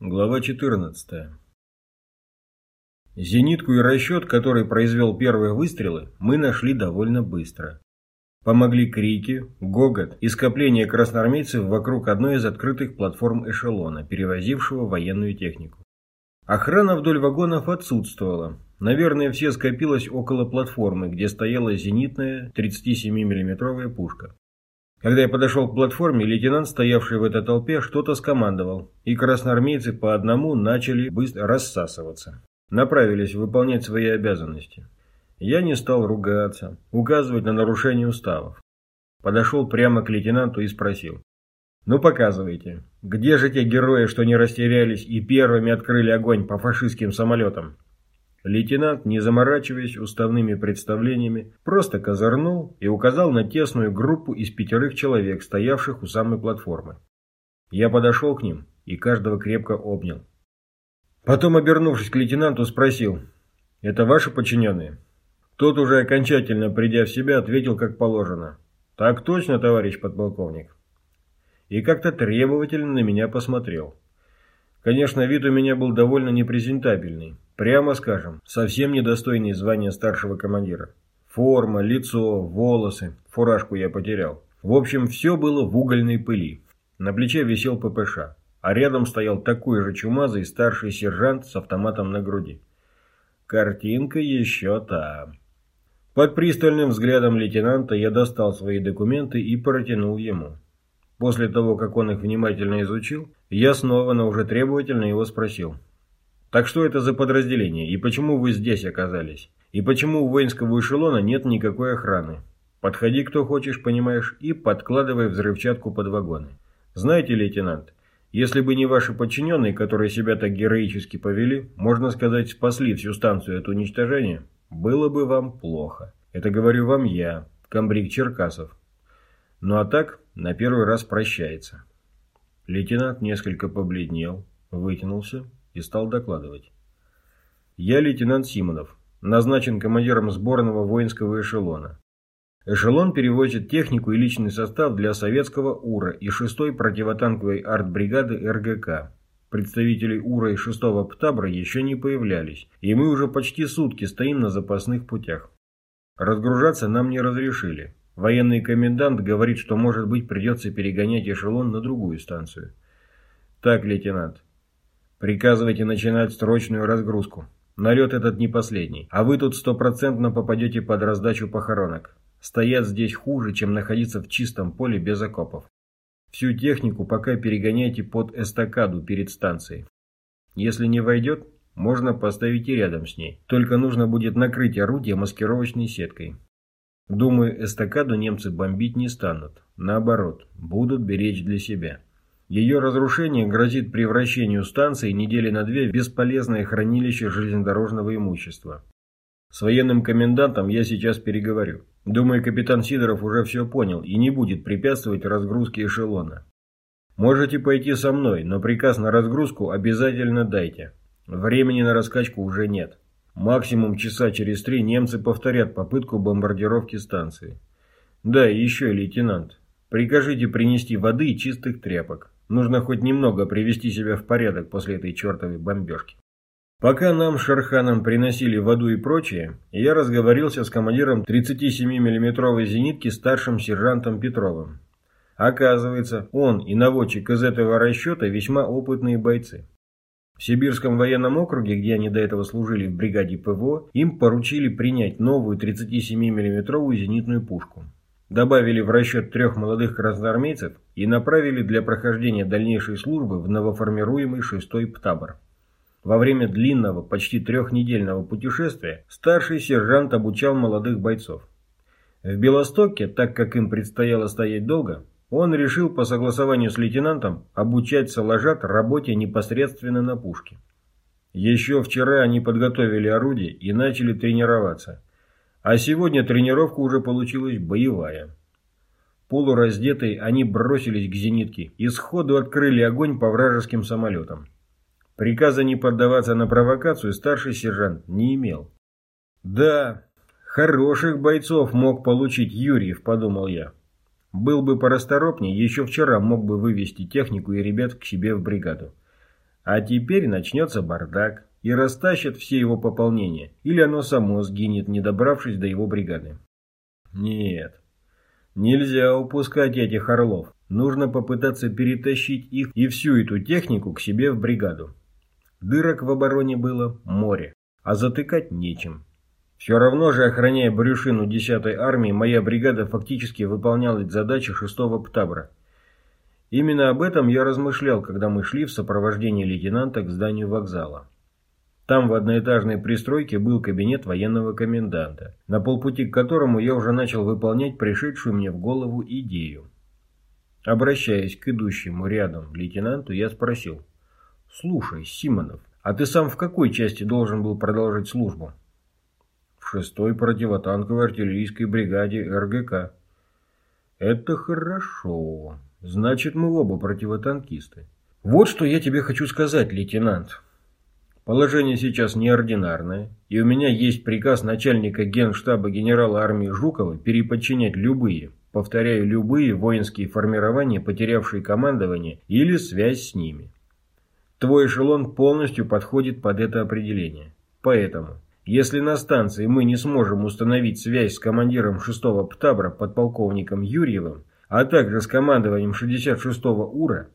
Глава 14. Зенитку и расчет, который произвел первые выстрелы, мы нашли довольно быстро. Помогли крики, гогот и скопление красноармейцев вокруг одной из открытых платформ эшелона, перевозившего военную технику. Охрана вдоль вагонов отсутствовала. Наверное, все скопилось около платформы, где стояла зенитная 37 миллиметровая пушка. Когда я подошел к платформе, лейтенант, стоявший в этой толпе, что-то скомандовал, и красноармейцы по одному начали быстро рассасываться. Направились выполнять свои обязанности. Я не стал ругаться, указывать на нарушение уставов. Подошел прямо к лейтенанту и спросил. «Ну показывайте, где же те герои, что не растерялись и первыми открыли огонь по фашистским самолетам?» Лейтенант, не заморачиваясь уставными представлениями, просто козырнул и указал на тесную группу из пятерых человек, стоявших у самой платформы. Я подошел к ним и каждого крепко обнял. Потом, обернувшись к лейтенанту, спросил, «Это ваши подчиненные?» Тот, уже окончательно придя в себя, ответил как положено. «Так точно, товарищ подполковник». И как-то требовательно на меня посмотрел. Конечно, вид у меня был довольно непрезентабельный. Прямо скажем, совсем недостойный звания старшего командира. Форма, лицо, волосы, фуражку я потерял. В общем, все было в угольной пыли. На плече висел ППШ, а рядом стоял такой же чумазый старший сержант с автоматом на груди. Картинка еще та. Под пристальным взглядом лейтенанта я достал свои документы и протянул ему. После того, как он их внимательно изучил, я снова, но уже требовательно его спросил. Так что это за подразделение и почему вы здесь оказались? И почему у воинского эшелона нет никакой охраны? Подходи, кто хочешь, понимаешь, и подкладывай взрывчатку под вагоны. Знаете, лейтенант, если бы не ваши подчиненные, которые себя так героически повели, можно сказать, спасли всю станцию от уничтожения, было бы вам плохо. Это говорю вам я, комбриг Черкасов. Ну а так, на первый раз прощается. Лейтенант несколько побледнел, вытянулся и стал докладывать. «Я лейтенант Симонов, назначен командиром сборного воинского эшелона. Эшелон перевозит технику и личный состав для советского УРА и 6-й противотанковой артбригады РГК. Представители УРА и 6-го ПТАБРа еще не появлялись, и мы уже почти сутки стоим на запасных путях. Разгружаться нам не разрешили. Военный комендант говорит, что, может быть, придется перегонять эшелон на другую станцию. Так, лейтенант, Приказывайте начинать срочную разгрузку. Налет этот не последний, а вы тут стопроцентно попадете под раздачу похоронок. Стоять здесь хуже, чем находиться в чистом поле без окопов. Всю технику пока перегоняйте под эстакаду перед станцией. Если не войдет, можно поставить и рядом с ней. Только нужно будет накрыть орудие маскировочной сеткой. Думаю, эстакаду немцы бомбить не станут. Наоборот, будут беречь для себя. Ее разрушение грозит превращению станции недели на две в бесполезное хранилище железнодорожного имущества. С военным комендантом я сейчас переговорю. Думаю, капитан Сидоров уже все понял и не будет препятствовать разгрузке эшелона. Можете пойти со мной, но приказ на разгрузку обязательно дайте. Времени на раскачку уже нет. Максимум часа через три немцы повторят попытку бомбардировки станции. Да, и еще, лейтенант, прикажите принести воды и чистых тряпок. Нужно хоть немного привести себя в порядок после этой чертовой бомбежки. Пока нам с Шерханом приносили воду и прочее, я разговорился с командиром 37 миллиметровой зенитки старшим сержантом Петровым. Оказывается, он и наводчик из этого расчета весьма опытные бойцы. В Сибирском военном округе, где они до этого служили в бригаде ПВО, им поручили принять новую 37 миллиметровую зенитную пушку добавили в расчет трех молодых красноармейцев и направили для прохождения дальнейшей службы в новоформируемый шестой ПТАБР. Во время длинного, почти трехнедельного путешествия старший сержант обучал молодых бойцов. В Белостоке, так как им предстояло стоять долго, он решил по согласованию с лейтенантом обучать салажат работе непосредственно на пушке. Еще вчера они подготовили орудие и начали тренироваться – а сегодня тренировка уже получилась боевая. Полураздетые они бросились к зенитке и сходу открыли огонь по вражеским самолетам. Приказа не поддаваться на провокацию старший сержант не имел. «Да, хороших бойцов мог получить Юрьев», – подумал я. Был бы порасторопнее, еще вчера мог бы вывести технику и ребят к себе в бригаду. А теперь начнется бардак и растащат все его пополнения, или оно само сгинет, не добравшись до его бригады. Нет, нельзя упускать этих орлов. Нужно попытаться перетащить их и всю эту технику к себе в бригаду. Дырок в обороне было море, а затыкать нечем. Все равно же, охраняя брюшину 10-й армии, моя бригада фактически выполняла задачи 6-го ПТАБРа. Именно об этом я размышлял, когда мы шли в сопровождении лейтенанта к зданию вокзала. Там в одноэтажной пристройке был кабинет военного коменданта, на полпути к которому я уже начал выполнять пришедшую мне в голову идею. Обращаясь к идущему рядом лейтенанту, я спросил. «Слушай, Симонов, а ты сам в какой части должен был продолжить службу?» «В шестой противотанковой артиллерийской бригаде РГК». «Это хорошо. Значит, мы оба противотанкисты. Вот что я тебе хочу сказать, лейтенант. Положение сейчас неординарное, и у меня есть приказ начальника генштаба генерала армии Жукова переподчинять любые, повторяю, любые воинские формирования, потерявшие командование или связь с ними. Твой эшелон полностью подходит под это определение. Поэтому, если на станции мы не сможем установить связь с командиром 6-го ПТАБРа подполковником Юрьевым, а также с командованием 66-го УРА,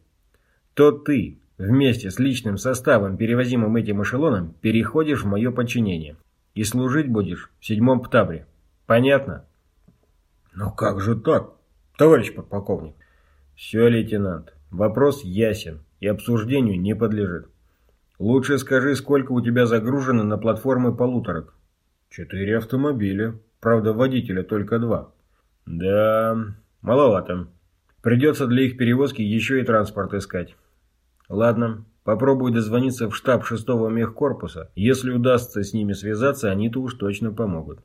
то ты, Вместе с личным составом, перевозимым этим эшелоном, переходишь в мое подчинение. И служить будешь в седьмом птабре. Понятно? Ну как же так, товарищ подполковник? Все, лейтенант. Вопрос ясен и обсуждению не подлежит. Лучше скажи, сколько у тебя загружено на платформы полуторок? Четыре автомобиля. Правда, водителя только два. Да, маловато. Придется для их перевозки еще и транспорт искать. Ладно, попробую дозвониться в штаб 6-го мехкорпуса. Если удастся с ними связаться, они-то уж точно помогут.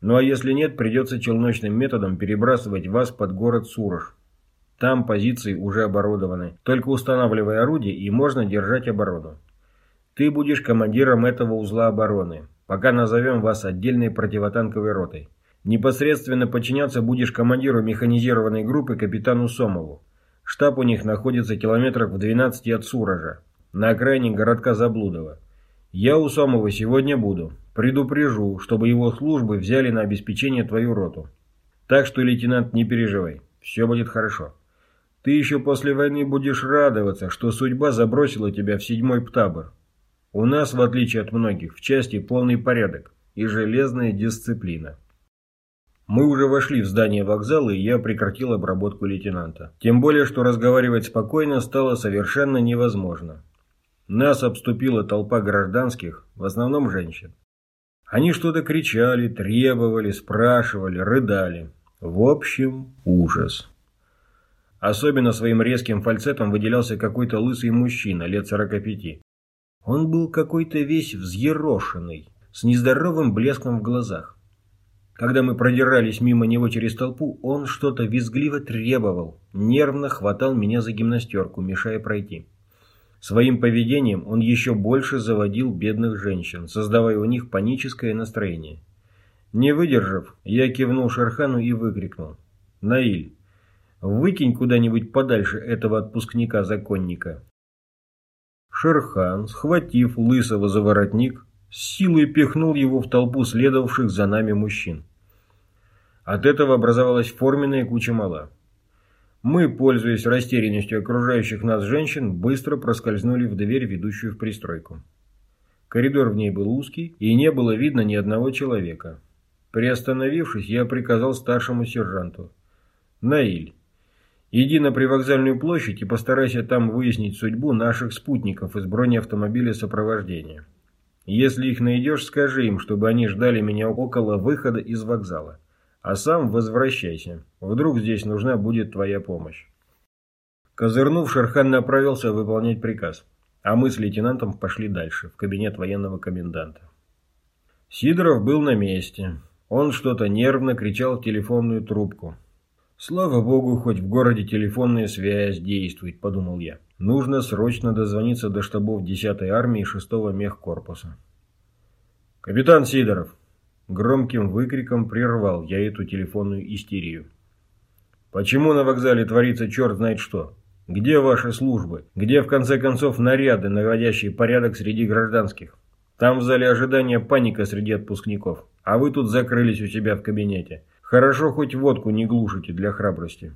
Ну а если нет, придется челночным методом перебрасывать вас под город Сурож. Там позиции уже оборудованы. Только устанавливай орудие и можно держать оборону. Ты будешь командиром этого узла обороны, пока назовем вас отдельной противотанковой ротой. Непосредственно подчиняться будешь командиру механизированной группы капитану Сомову. Штаб у них находится километрах в 12 от Суража, на окраине городка Заблудово. Я у Сомова сегодня буду. Предупрежу, чтобы его службы взяли на обеспечение твою роту. Так что, лейтенант, не переживай. Все будет хорошо. Ты еще после войны будешь радоваться, что судьба забросила тебя в седьмой птабор. У нас, в отличие от многих, в части полный порядок и железная дисциплина. Мы уже вошли в здание вокзала, и я прекратил обработку лейтенанта. Тем более, что разговаривать спокойно стало совершенно невозможно. Нас обступила толпа гражданских, в основном женщин. Они что-то кричали, требовали, спрашивали, рыдали. В общем, ужас. Особенно своим резким фальцетом выделялся какой-то лысый мужчина, лет 45. Он был какой-то весь взъерошенный, с нездоровым блеском в глазах. Когда мы продирались мимо него через толпу, он что-то визгливо требовал, нервно хватал меня за гимнастерку, мешая пройти. Своим поведением он еще больше заводил бедных женщин, создавая у них паническое настроение. Не выдержав, я кивнул Шерхану и выкрикнул. «Наиль, выкинь куда-нибудь подальше этого отпускника-законника». Шерхан, схватив лысого за воротник, с силой пихнул его в толпу следовавших за нами мужчин. От этого образовалась форменная куча мала. Мы, пользуясь растерянностью окружающих нас женщин, быстро проскользнули в дверь, ведущую в пристройку. Коридор в ней был узкий, и не было видно ни одного человека. Приостановившись, я приказал старшему сержанту. «Наиль, иди на привокзальную площадь и постарайся там выяснить судьбу наших спутников из бронеавтомобиля сопровождения». Если их найдешь, скажи им, чтобы они ждали меня около выхода из вокзала. А сам возвращайся. Вдруг здесь нужна будет твоя помощь. Козырнув, Шерхан направился выполнять приказ, а мы с лейтенантом пошли дальше, в кабинет военного коменданта. Сидоров был на месте. Он что-то нервно кричал в телефонную трубку. «Слава богу, хоть в городе телефонная связь действует», – подумал я. Нужно срочно дозвониться до штабов 10-й армии 6-го мехкорпуса. «Капитан Сидоров!» Громким выкриком прервал я эту телефонную истерию. «Почему на вокзале творится черт знает что? Где ваши службы? Где, в конце концов, наряды, наводящие порядок среди гражданских? Там в зале ожидания паника среди отпускников, а вы тут закрылись у себя в кабинете. Хорошо хоть водку не глушите для храбрости.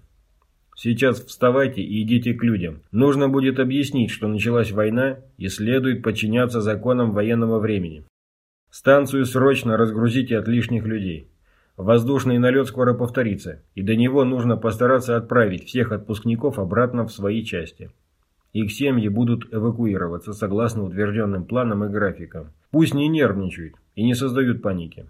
Сейчас вставайте и идите к людям. Нужно будет объяснить, что началась война и следует подчиняться законам военного времени. Станцию срочно разгрузите от лишних людей. Воздушный налет скоро повторится, и до него нужно постараться отправить всех отпускников обратно в свои части. Их семьи будут эвакуироваться согласно утвержденным планам и графикам. Пусть не нервничают и не создают паники.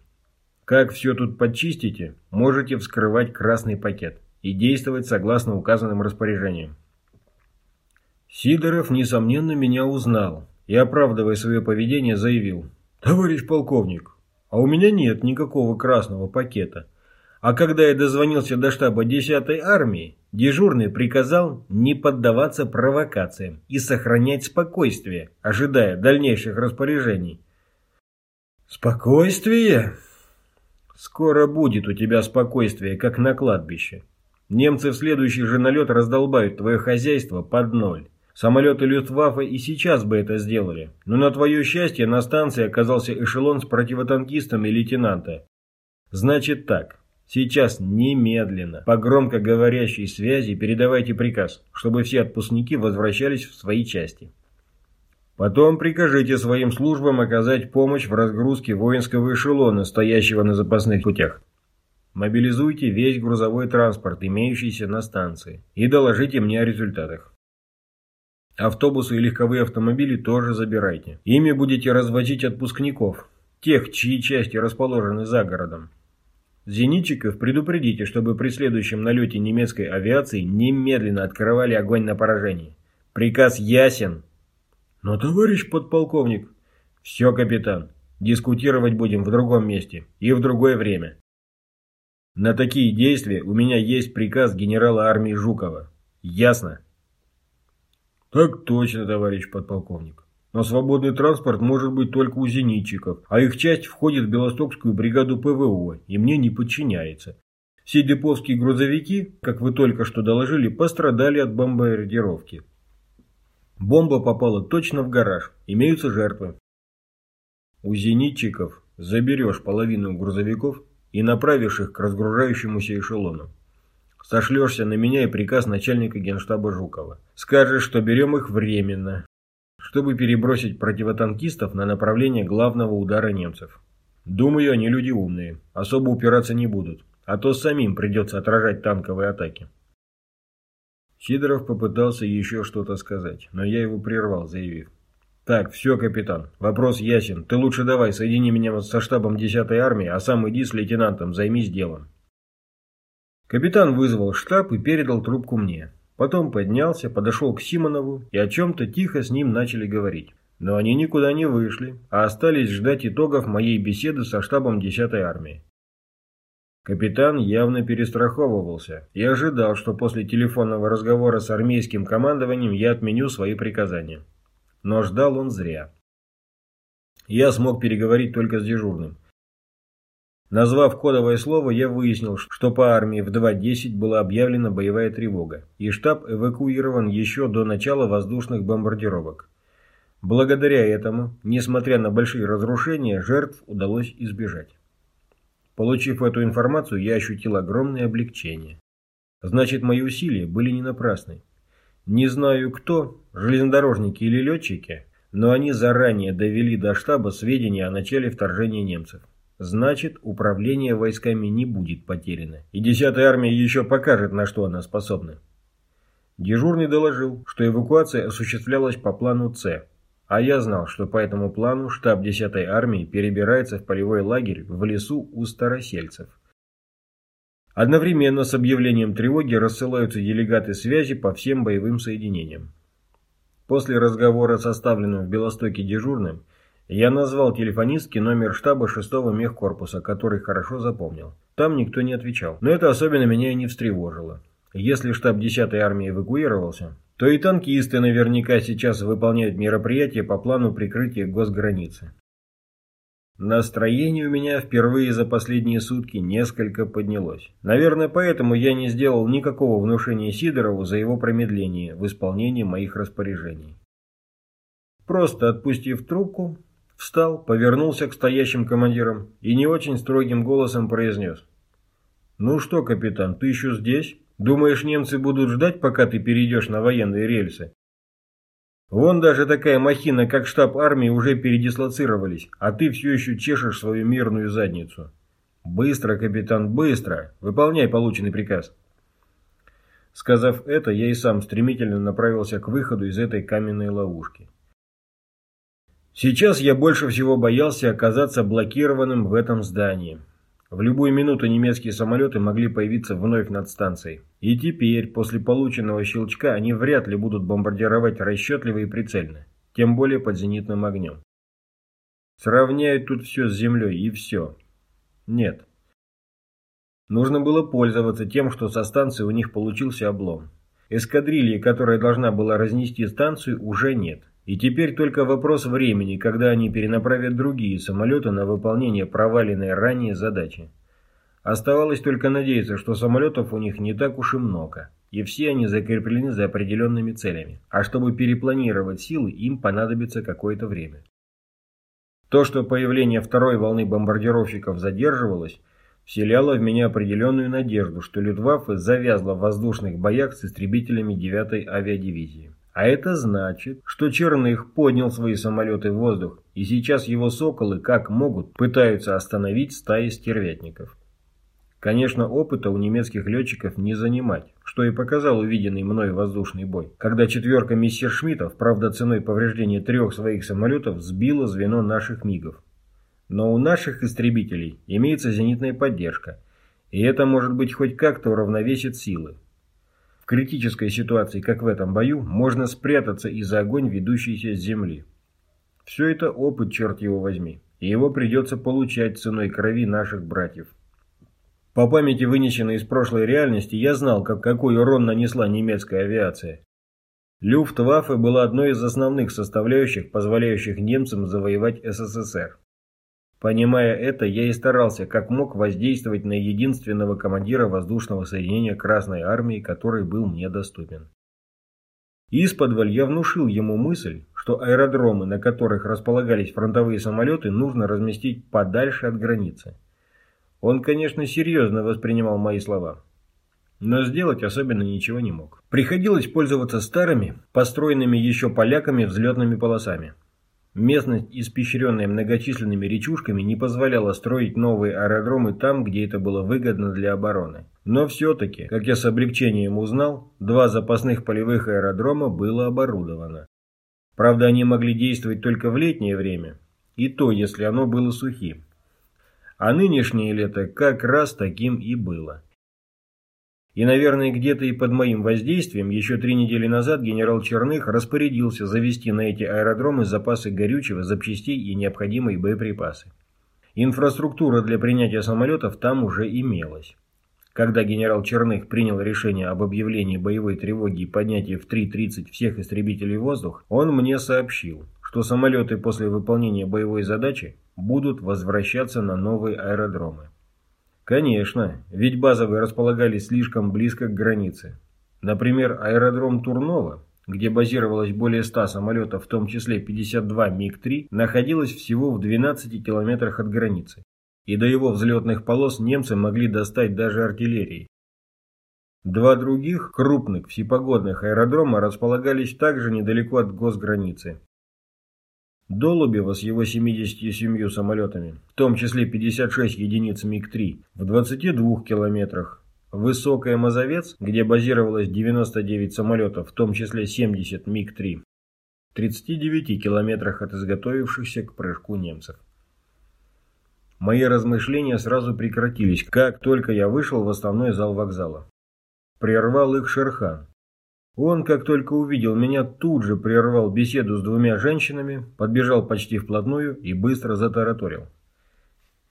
Как все тут подчистите, можете вскрывать красный пакет и действовать согласно указанным распоряжениям. Сидоров, несомненно, меня узнал и, оправдывая свое поведение, заявил. «Товарищ полковник, а у меня нет никакого красного пакета. А когда я дозвонился до штаба 10-й армии, дежурный приказал не поддаваться провокациям и сохранять спокойствие, ожидая дальнейших распоряжений. Спокойствие? Скоро будет у тебя спокойствие, как на кладбище. Немцы в следующий же налет раздолбают твое хозяйство под ноль. Самолеты Люфтваффе и сейчас бы это сделали, но на твое счастье на станции оказался эшелон с противотанкистами лейтенанта. Значит так, сейчас немедленно по громкоговорящей связи передавайте приказ, чтобы все отпускники возвращались в свои части. Потом прикажите своим службам оказать помощь в разгрузке воинского эшелона, стоящего на запасных путях. Мобилизуйте весь грузовой транспорт, имеющийся на станции, и доложите мне о результатах. Автобусы и легковые автомобили тоже забирайте. Ими будете развозить отпускников, тех, чьи части расположены за городом. Зенитчиков предупредите, чтобы при следующем налете немецкой авиации немедленно открывали огонь на поражение. Приказ ясен. Но, товарищ подполковник... Все, капитан. Дискутировать будем в другом месте и в другое время. На такие действия у меня есть приказ генерала армии Жукова. Ясно? Так точно, товарищ подполковник. Но свободный транспорт может быть только у зенитчиков, а их часть входит в Белостокскую бригаду ПВО и мне не подчиняется. Все деповские грузовики, как вы только что доложили, пострадали от бомбардировки. Бомба попала точно в гараж, имеются жертвы. У зенитчиков заберешь половину грузовиков и направишь их к разгружающемуся эшелону. Сошлешься на меня и приказ начальника генштаба Жукова. Скажешь, что берем их временно, чтобы перебросить противотанкистов на направление главного удара немцев. Думаю, они люди умные, особо упираться не будут, а то самим придется отражать танковые атаки. Сидоров попытался еще что-то сказать, но я его прервал, заявив. «Так, все, капитан, вопрос ясен. Ты лучше давай, соедини меня со штабом 10-й армии, а сам иди с лейтенантом, займись делом». Капитан вызвал штаб и передал трубку мне. Потом поднялся, подошел к Симонову и о чем-то тихо с ним начали говорить. Но они никуда не вышли, а остались ждать итогов моей беседы со штабом 10-й армии. Капитан явно перестраховывался и ожидал, что после телефонного разговора с армейским командованием я отменю свои приказания. Но ждал он зря. Я смог переговорить только с дежурным. Назвав кодовое слово, я выяснил, что по армии в 2.10 была объявлена боевая тревога, и штаб эвакуирован еще до начала воздушных бомбардировок. Благодаря этому, несмотря на большие разрушения, жертв удалось избежать. Получив эту информацию, я ощутил огромное облегчение. Значит, мои усилия были не напрасны. Не знаю кто, железнодорожники или летчики, но они заранее довели до штаба сведения о начале вторжения немцев. Значит, управление войсками не будет потеряно, и 10-я армия еще покажет, на что она способна. Дежурный доложил, что эвакуация осуществлялась по плану С, а я знал, что по этому плану штаб 10-й армии перебирается в полевой лагерь в лесу у старосельцев. Одновременно с объявлением тревоги рассылаются делегаты связи по всем боевым соединениям. После разговора с оставленным в Белостоке дежурным, я назвал телефонистке номер штаба 6-го мехкорпуса, который хорошо запомнил. Там никто не отвечал. Но это особенно меня и не встревожило. Если штаб 10-й армии эвакуировался, то и танкисты наверняка сейчас выполняют мероприятия по плану прикрытия госграницы. Настроение у меня впервые за последние сутки несколько поднялось. Наверное, поэтому я не сделал никакого внушения Сидорову за его промедление в исполнении моих распоряжений. Просто отпустив трубку, встал, повернулся к стоящим командирам и не очень строгим голосом произнес. «Ну что, капитан, ты еще здесь? Думаешь, немцы будут ждать, пока ты перейдешь на военные рельсы? Вон даже такая махина, как штаб армии, уже передислоцировались, а ты все еще чешешь свою мирную задницу. Быстро, капитан, быстро! Выполняй полученный приказ. Сказав это, я и сам стремительно направился к выходу из этой каменной ловушки. Сейчас я больше всего боялся оказаться блокированным в этом здании. В любую минуту немецкие самолеты могли появиться вновь над станцией. И теперь, после полученного щелчка, они вряд ли будут бомбардировать расчетливо и прицельно. Тем более под зенитным огнем. Сравняют тут все с землей и все. Нет. Нужно было пользоваться тем, что со станции у них получился облом. Эскадрильи, которая должна была разнести станцию, уже нет. И теперь только вопрос времени, когда они перенаправят другие самолеты на выполнение проваленной ранее задачи. Оставалось только надеяться, что самолетов у них не так уж и много, и все они закреплены за определенными целями, а чтобы перепланировать силы, им понадобится какое-то время. То, что появление второй волны бомбардировщиков задерживалось, вселяло в меня определенную надежду, что Люфтваффе завязла в воздушных боях с истребителями 9-й авиадивизии. А это значит, что Черных поднял свои самолеты в воздух, и сейчас его соколы, как могут, пытаются остановить стаи стервятников. Конечно, опыта у немецких летчиков не занимать, что и показал увиденный мной воздушный бой, когда четверка мессершмиттов, правда ценой повреждения трех своих самолетов, сбила звено наших МИГов. Но у наших истребителей имеется зенитная поддержка, и это может быть хоть как-то уравновесит силы. В критической ситуации, как в этом бою, можно спрятаться и за огонь, ведущийся с земли. Все это опыт, черт его возьми, и его придется получать ценой крови наших братьев. По памяти, вынесенной из прошлой реальности, я знал, как, какой урон нанесла немецкая авиация. Люфтваффе была одной из основных составляющих, позволяющих немцам завоевать СССР. Понимая это, я и старался как мог воздействовать на единственного командира воздушного соединения Красной Армии, который был мне доступен. Исподволь я внушил ему мысль, что аэродромы, на которых располагались фронтовые самолеты, нужно разместить подальше от границы. Он, конечно, серьезно воспринимал мои слова, но сделать особенно ничего не мог. Приходилось пользоваться старыми, построенными еще поляками взлетными полосами. Местность, испещренная многочисленными речушками, не позволяла строить новые аэродромы там, где это было выгодно для обороны. Но все-таки, как я с облегчением узнал, два запасных полевых аэродрома было оборудовано. Правда, они могли действовать только в летнее время, и то, если оно было сухим. А нынешнее лето как раз таким и было. И, наверное, где-то и под моим воздействием еще три недели назад генерал Черных распорядился завести на эти аэродромы запасы горючего, запчастей и необходимые боеприпасы. Инфраструктура для принятия самолетов там уже имелась. Когда генерал Черных принял решение об объявлении боевой тревоги и поднятии в 3.30 всех истребителей в воздух, он мне сообщил, что самолеты после выполнения боевой задачи будут возвращаться на новые аэродромы. Конечно, ведь базовые располагались слишком близко к границе. Например, аэродром Турнова, где базировалось более 100 самолетов, в том числе 52 МиГ-3, находилась всего в 12 километрах от границы. И до его взлетных полос немцы могли достать даже артиллерией. Два других, крупных, всепогодных аэродрома располагались также недалеко от госграницы. Долубева с его 77 самолетами, в том числе 56 единиц МиГ-3, в 22 километрах. Высокая Мазовец, где базировалось 99 самолетов, в том числе 70 МиГ-3, в 39 километрах от изготовившихся к прыжку немцев. Мои размышления сразу прекратились, как только я вышел в основной зал вокзала. Прервал их Шерхан. Он, как только увидел меня, тут же прервал беседу с двумя женщинами, подбежал почти вплотную и быстро затараторил.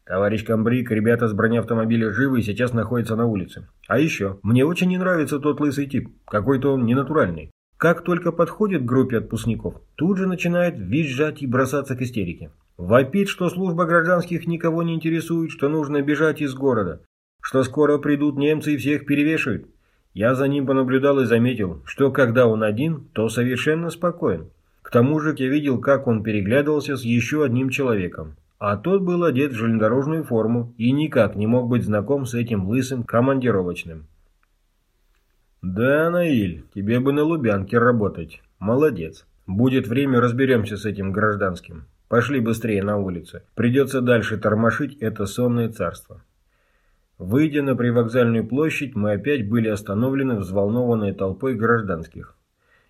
Товарищ Камбрик, ребята с бронеавтомобиля живы и сейчас находятся на улице. А еще, мне очень не нравится тот лысый тип, какой-то он ненатуральный. Как только подходит к группе отпускников, тут же начинает визжать и бросаться к истерике. Вопит, что служба гражданских никого не интересует, что нужно бежать из города, что скоро придут немцы и всех перевешают. Я за ним понаблюдал и заметил, что когда он один, то совершенно спокоен. К тому же я видел, как он переглядывался с еще одним человеком. А тот был одет в железнодорожную форму и никак не мог быть знаком с этим лысым командировочным. «Да, Наиль, тебе бы на Лубянке работать. Молодец. Будет время, разберемся с этим гражданским. Пошли быстрее на улицу. Придется дальше тормошить это сонное царство». Выйдя на привокзальную площадь, мы опять были остановлены взволнованной толпой гражданских.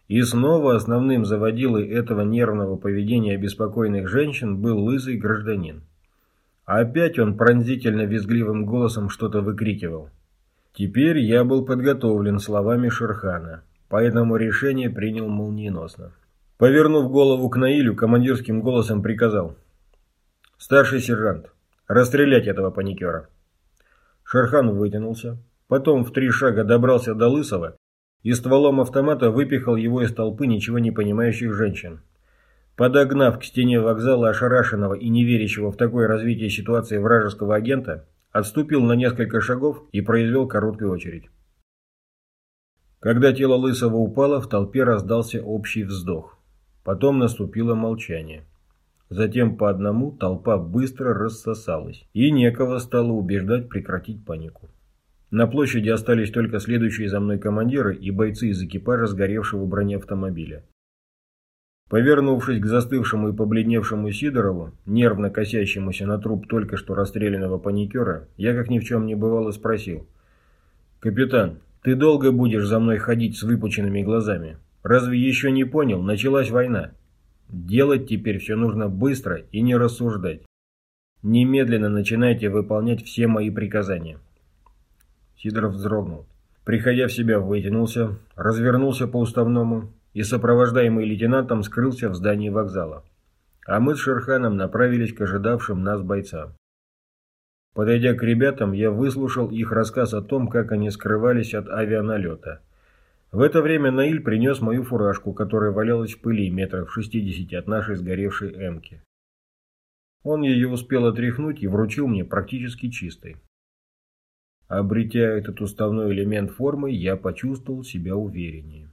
И снова основным заводилой этого нервного поведения обеспокоенных женщин был лысый гражданин. Опять он пронзительно визгливым голосом что-то выкрикивал. Теперь я был подготовлен словами Шерхана, поэтому решение принял молниеносно. Повернув голову к Наилю, командирским голосом приказал. «Старший сержант, расстрелять этого паникера». Шерхан вытянулся, потом в три шага добрался до Лысого и стволом автомата выпихал его из толпы ничего не понимающих женщин. Подогнав к стене вокзала ошарашенного и не верящего в такое развитие ситуации вражеского агента, отступил на несколько шагов и произвел короткую очередь. Когда тело Лысого упало, в толпе раздался общий вздох. Потом наступило молчание. Затем по одному толпа быстро рассосалась, и некого стало убеждать прекратить панику. На площади остались только следующие за мной командиры и бойцы из экипажа сгоревшего бронеавтомобиля. Повернувшись к застывшему и побледневшему Сидорову, нервно косящемуся на труп только что расстрелянного паникера, я как ни в чем не бывало спросил. «Капитан, ты долго будешь за мной ходить с выпученными глазами? Разве еще не понял? Началась война. Делать теперь все нужно быстро и не рассуждать. Немедленно начинайте выполнять все мои приказания». Сидоров вздрогнул. Приходя в себя, вытянулся, развернулся по уставному и, сопровождаемый лейтенантом, скрылся в здании вокзала. А мы с Шерханом направились к ожидавшим нас бойцам. Подойдя к ребятам, я выслушал их рассказ о том, как они скрывались от авианалета. В это время Наиль принес мою фуражку, которая валялась в пыли метров в 60 от нашей сгоревшей эмки. Он ее успел отряхнуть и вручил мне практически чистой. Обретя этот уставной элемент формы, я почувствовал себя увереннее.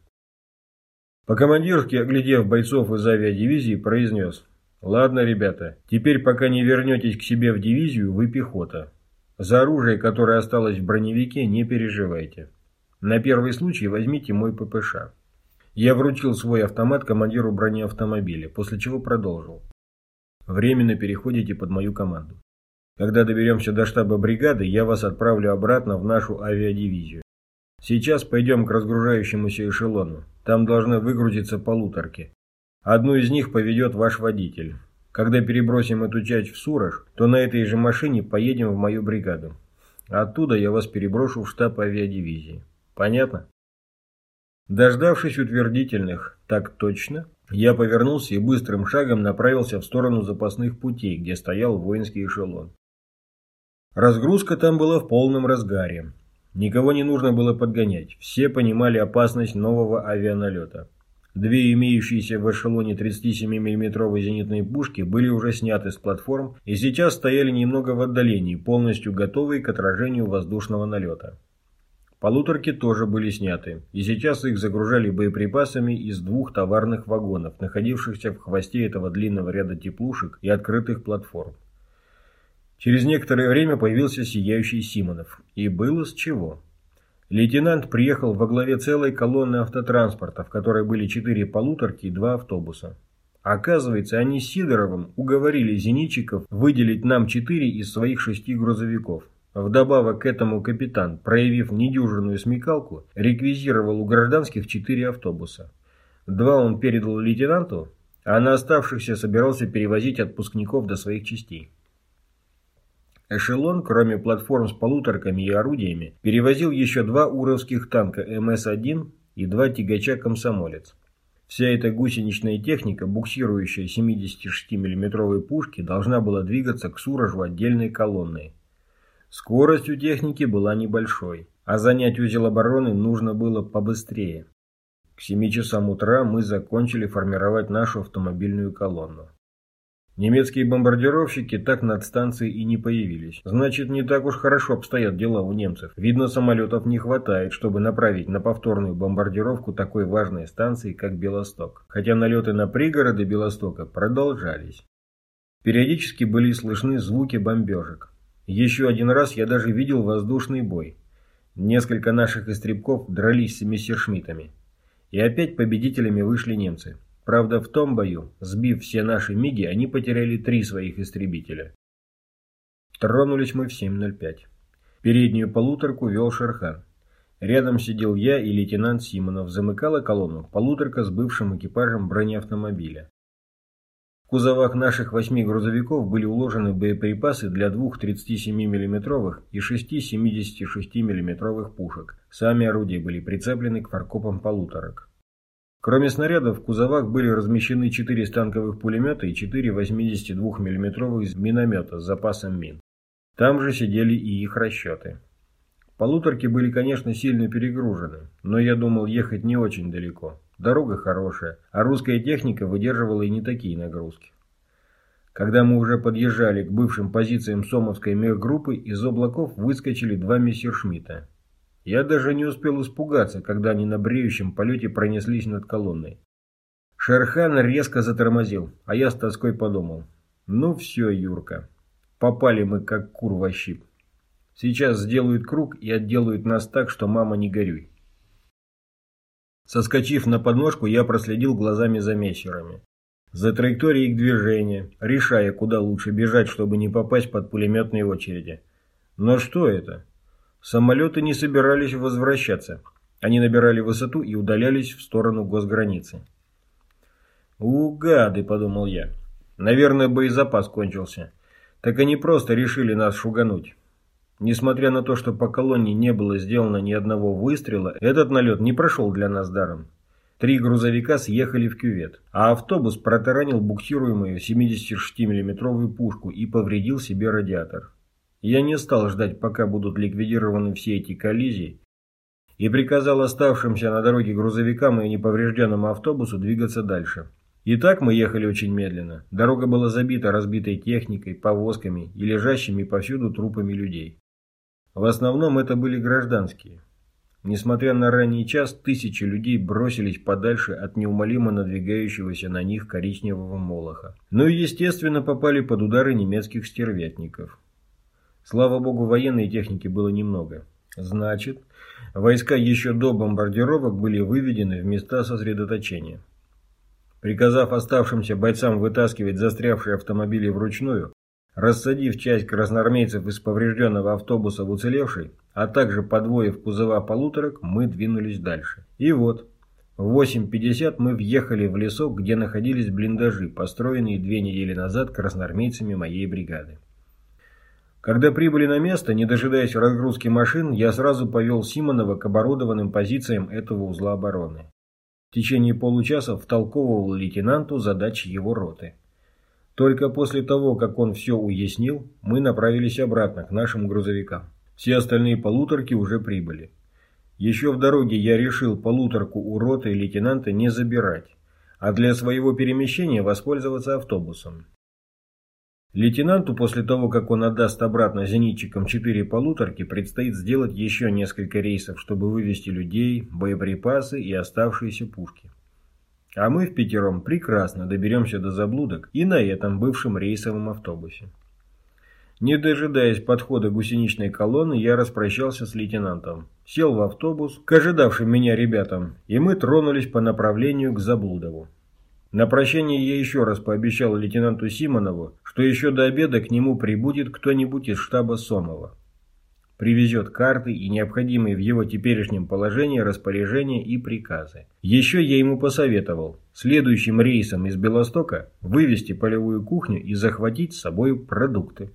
По-командирски, оглядев бойцов из авиадивизии, произнес. «Ладно, ребята, теперь пока не вернетесь к себе в дивизию, вы пехота. За оружие, которое осталось в броневике, не переживайте. На первый случай возьмите мой ППШ». Я вручил свой автомат командиру бронеавтомобиля, после чего продолжил. «Временно переходите под мою команду. Когда доберемся до штаба бригады, я вас отправлю обратно в нашу авиадивизию. Сейчас пойдем к разгружающемуся эшелону. Там должны выгрузиться полуторки. Одну из них поведет ваш водитель. Когда перебросим эту часть в Сурож, то на этой же машине поедем в мою бригаду. Оттуда я вас переброшу в штаб авиадивизии. Понятно? Дождавшись утвердительных «так точно», я повернулся и быстрым шагом направился в сторону запасных путей, где стоял воинский эшелон. Разгрузка там была в полном разгаре. Никого не нужно было подгонять, все понимали опасность нового авианалета. Две имеющиеся в эшелоне 37 миллиметровые зенитные пушки были уже сняты с платформ и сейчас стояли немного в отдалении, полностью готовые к отражению воздушного налета. Полуторки тоже были сняты, и сейчас их загружали боеприпасами из двух товарных вагонов, находившихся в хвосте этого длинного ряда теплушек и открытых платформ. Через некоторое время появился сияющий Симонов. И было с чего. Лейтенант приехал во главе целой колонны автотранспорта, в которой были четыре полуторки и два автобуса. Оказывается, они с Сидоровым уговорили зенитчиков выделить нам четыре из своих шести грузовиков. Вдобавок к этому капитан, проявив недюжинную смекалку, реквизировал у гражданских четыре автобуса. Два он передал лейтенанту, а на оставшихся собирался перевозить отпускников до своих частей. Эшелон, кроме платформ с полуторками и орудиями, перевозил еще два уровских танка МС-1 и два тягача «Комсомолец». Вся эта гусеничная техника, буксирующая 76 миллиметровые пушки, должна была двигаться к Суражу отдельной колонной. Скорость у техники была небольшой, а занять узел обороны нужно было побыстрее. К 7 часам утра мы закончили формировать нашу автомобильную колонну. Немецкие бомбардировщики так над станцией и не появились. Значит, не так уж хорошо обстоят дела у немцев. Видно, самолетов не хватает, чтобы направить на повторную бомбардировку такой важной станции, как Белосток. Хотя налеты на пригороды Белостока продолжались. Периодически были слышны звуки бомбежек. Еще один раз я даже видел воздушный бой. Несколько наших истребков дрались с мессершмиттами. И опять победителями вышли немцы. Правда, в том бою, сбив все наши МИГи, они потеряли три своих истребителя. Тронулись мы в 7.05. Переднюю полуторку вел Шерхан. Рядом сидел я и лейтенант Симонов. Замыкала колонну полуторка с бывшим экипажем бронеавтомобиля. Кузовах наших восьми грузовиков были уложены боеприпасы для двух 37 миллиметровых и шести 76 миллиметровых пушек. Сами орудия были прицеплены к фаркопам полуторок. Кроме снарядов, в кузовах были размещены 4 станковых пулемета и 4 82 миллиметровых миномета с запасом мин. Там же сидели и их расчеты. Полуторки были, конечно, сильно перегружены, но я думал ехать не очень далеко. Дорога хорошая, а русская техника выдерживала и не такие нагрузки. Когда мы уже подъезжали к бывшим позициям Сомовской мехгруппы, из облаков выскочили два мессершмитта. Я даже не успел испугаться, когда они на бреющем полете пронеслись над колонной. Шерхан резко затормозил, а я с тоской подумал. Ну все, Юрка, попали мы как кур во щип. Сейчас сделают круг и отделают нас так, что мама не горюй. Соскочив на подножку, я проследил глазами за мессерами. За траекторией их движения, решая, куда лучше бежать, чтобы не попасть под пулеметные очереди. Но что это? Самолеты не собирались возвращаться. Они набирали высоту и удалялись в сторону госграницы. «У, гады!» – подумал я. «Наверное, боезапас кончился. Так они просто решили нас шугануть». Несмотря на то, что по колонии не было сделано ни одного выстрела, этот налет не прошел для нас даром. Три грузовика съехали в кювет, а автобус протаранил буксируемую 76 миллиметровую пушку и повредил себе радиатор. Я не стал ждать, пока будут ликвидированы все эти коллизии, и приказал оставшимся на дороге грузовикам и неповрежденному автобусу двигаться дальше. И так мы ехали очень медленно. Дорога была забита разбитой техникой, повозками и лежащими повсюду трупами людей. В основном это были гражданские. Несмотря на ранний час, тысячи людей бросились подальше от неумолимо надвигающегося на них коричневого молоха. Ну и, естественно, попали под удары немецких стервятников. Слава богу, военной техники было немного. Значит, войска еще до бомбардировок были выведены в места сосредоточения. Приказав оставшимся бойцам вытаскивать застрявшие автомобили вручную, рассадив часть красноармейцев из поврежденного автобуса в уцелевший, а также подвоив кузова полуторок, мы двинулись дальше. И вот, в 8.50 мы въехали в лесок, где находились блиндажи, построенные две недели назад красноармейцами моей бригады. Когда прибыли на место, не дожидаясь разгрузки машин, я сразу повел Симонова к оборудованным позициям этого узла обороны. В течение получаса втолковывал лейтенанту задачи его роты. Только после того, как он все уяснил, мы направились обратно к нашим грузовикам. Все остальные полуторки уже прибыли. Еще в дороге я решил полуторку у роты и лейтенанта не забирать, а для своего перемещения воспользоваться автобусом. Лейтенанту после того, как он отдаст обратно зенитчикам четыре полуторки, предстоит сделать еще несколько рейсов, чтобы вывести людей, боеприпасы и оставшиеся пушки. А мы в пятером прекрасно доберемся до заблудок и на этом бывшем рейсовом автобусе. Не дожидаясь подхода гусеничной колонны, я распрощался с лейтенантом, сел в автобус к ожидавшим меня ребятам, и мы тронулись по направлению к Заблудову. На прощание я еще раз пообещал лейтенанту Симонову, что еще до обеда к нему прибудет кто-нибудь из штаба Сомова. Привезет карты и необходимые в его теперешнем положении распоряжения и приказы. Еще я ему посоветовал следующим рейсом из Белостока вывести полевую кухню и захватить с собой продукты.